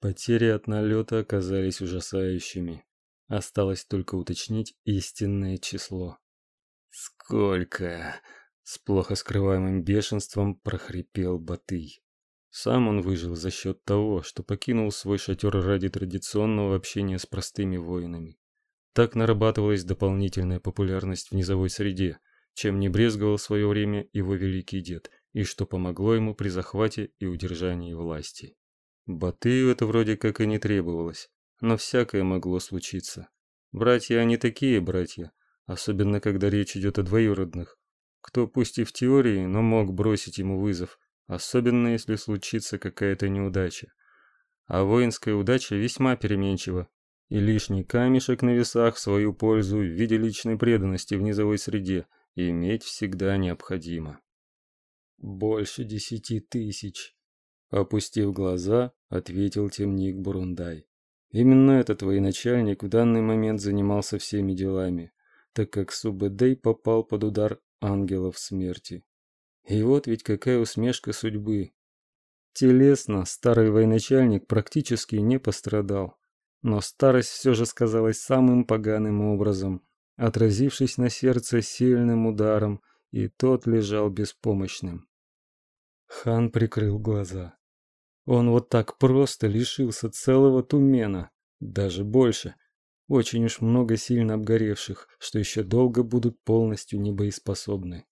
Потери от налета оказались ужасающими. Осталось только уточнить истинное число. «Сколько?» — с плохо скрываемым бешенством прохрипел Батый. Сам он выжил за счет того, что покинул свой шатер ради традиционного общения с простыми воинами. Так нарабатывалась дополнительная популярность в низовой среде, чем не брезговал в свое время его великий дед, и что помогло ему при захвате и удержании власти. Батыю это вроде как и не требовалось, но всякое могло случиться. Братья они такие братья, особенно когда речь идет о двоюродных. Кто пусть и в теории, но мог бросить ему вызов, особенно если случится какая-то неудача. А воинская удача весьма переменчива, и лишний камешек на весах в свою пользу в виде личной преданности в низовой среде иметь всегда необходимо. Больше десяти тысяч. Опустив глаза, ответил темник Бурундай. Именно этот военачальник в данный момент занимался всеми делами, так как Субэдэй попал под удар ангелов смерти. И вот ведь какая усмешка судьбы. Телесно старый военачальник практически не пострадал, но старость все же сказалась самым поганым образом, отразившись на сердце сильным ударом, и тот лежал беспомощным. Хан прикрыл глаза. Он вот так просто лишился целого тумена, даже больше. Очень уж много сильно обгоревших, что еще долго будут полностью небоеспособны.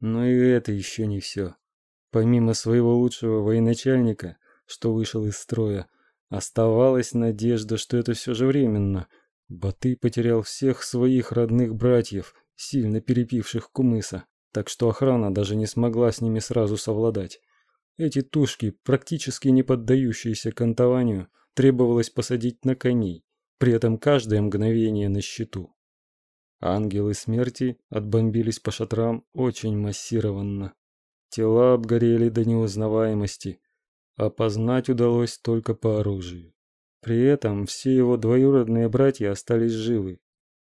Но и это еще не все. Помимо своего лучшего военачальника, что вышел из строя, оставалась надежда, что это все же временно. Батый потерял всех своих родных братьев, сильно перепивших кумыса, так что охрана даже не смогла с ними сразу совладать. Эти тушки, практически не поддающиеся кантованию, требовалось посадить на коней, при этом каждое мгновение на счету. Ангелы смерти отбомбились по шатрам очень массированно. Тела обгорели до неузнаваемости. Опознать удалось только по оружию. При этом все его двоюродные братья остались живы.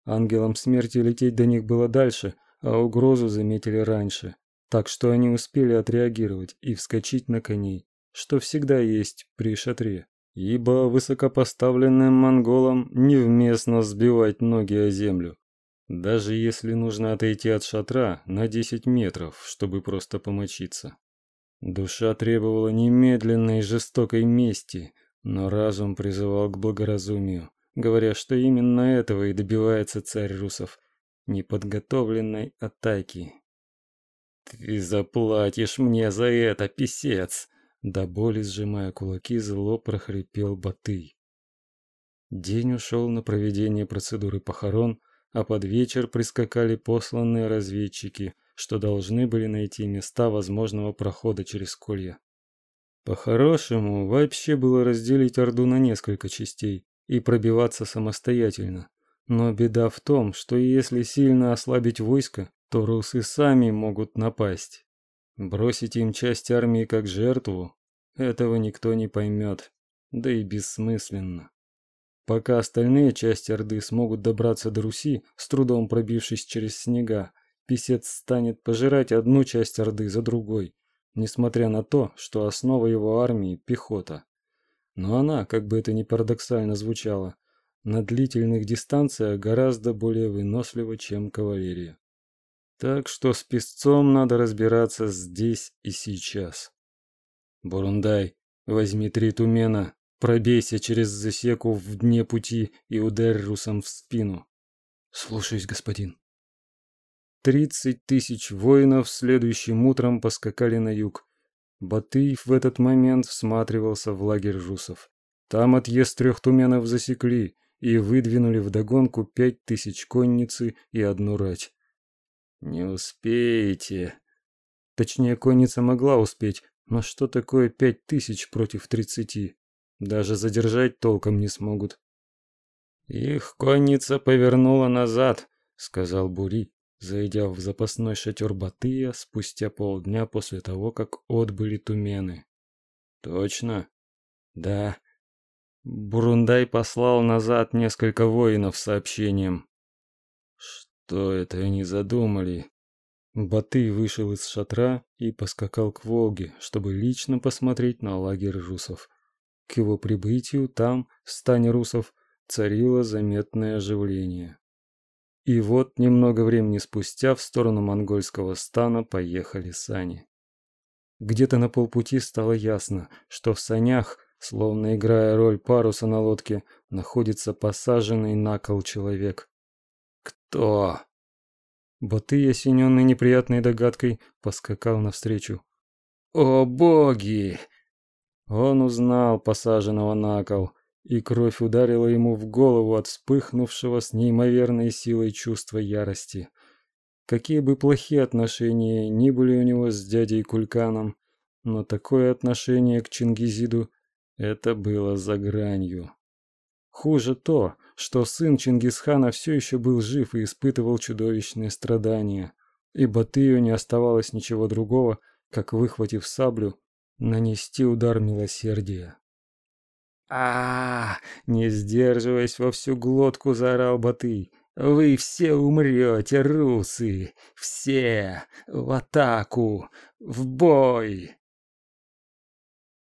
Ангелам смерти лететь до них было дальше, а угрозу заметили раньше так что они успели отреагировать и вскочить на коней, что всегда есть при шатре, ибо высокопоставленным монголам невместно сбивать ноги о землю, даже если нужно отойти от шатра на 10 метров, чтобы просто помочиться. Душа требовала немедленной жестокой мести, но разум призывал к благоразумию, говоря, что именно этого и добивается царь русов – неподготовленной атаки, «Ты заплатишь мне за это, писец!» До боли сжимая кулаки, зло прохрипел Батый. День ушел на проведение процедуры похорон, а под вечер прискакали посланные разведчики, что должны были найти места возможного прохода через колья. По-хорошему, вообще было разделить Орду на несколько частей и пробиваться самостоятельно. Но беда в том, что если сильно ослабить войско, то русы сами могут напасть. Бросить им часть армии как жертву этого никто не поймет, да и бессмысленно. Пока остальные части Орды смогут добраться до Руси, с трудом пробившись через снега, писец станет пожирать одну часть Орды за другой, несмотря на то, что основа его армии – пехота. Но она, как бы это ни парадоксально звучало, на длительных дистанциях гораздо более вынослива, чем кавалерия. Так что с песцом надо разбираться здесь и сейчас. Бурундай, возьми три тумена, пробейся через засеку в дне пути и ударь русам в спину. Слушаюсь, господин. Тридцать тысяч воинов следующим утром поскакали на юг. Батыев в этот момент всматривался в лагерь русов. Там отъезд трех туменов засекли и выдвинули вдогонку пять тысяч конницы и одну рать. «Не успеете». Точнее, конница могла успеть, но что такое пять тысяч против тридцати? Даже задержать толком не смогут. «Их конница повернула назад», — сказал Бури, зайдя в запасной шатер Батыя спустя полдня после того, как отбыли тумены. «Точно?» «Да». Бурундай послал назад несколько воинов с сообщением. Что это они задумали? Батый вышел из шатра и поскакал к Волге, чтобы лично посмотреть на лагерь русов. К его прибытию там, в стане русов, царило заметное оживление. И вот немного времени спустя в сторону монгольского стана поехали сани. Где-то на полпути стало ясно, что в санях, словно играя роль паруса на лодке, находится посаженный на кол человек. Кто? Батый, осененный неприятной догадкой, поскакал навстречу. «О боги!» Он узнал посаженного на кол, и кровь ударила ему в голову от вспыхнувшего с неимоверной силой чувства ярости. Какие бы плохие отношения ни были у него с дядей Кульканом, но такое отношение к Чингизиду — это было за гранью. Хуже то, что сын Чингисхана все еще был жив и испытывал чудовищные страдания, и Батыю не оставалось ничего другого, как, выхватив саблю, нанести удар милосердия. а, Не сдерживаясь во всю глотку, заорал Батый. «Вы все умрете, русы! Все! В атаку! В бой!»